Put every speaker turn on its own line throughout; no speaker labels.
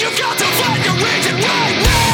You got to find your reason right now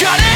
got it.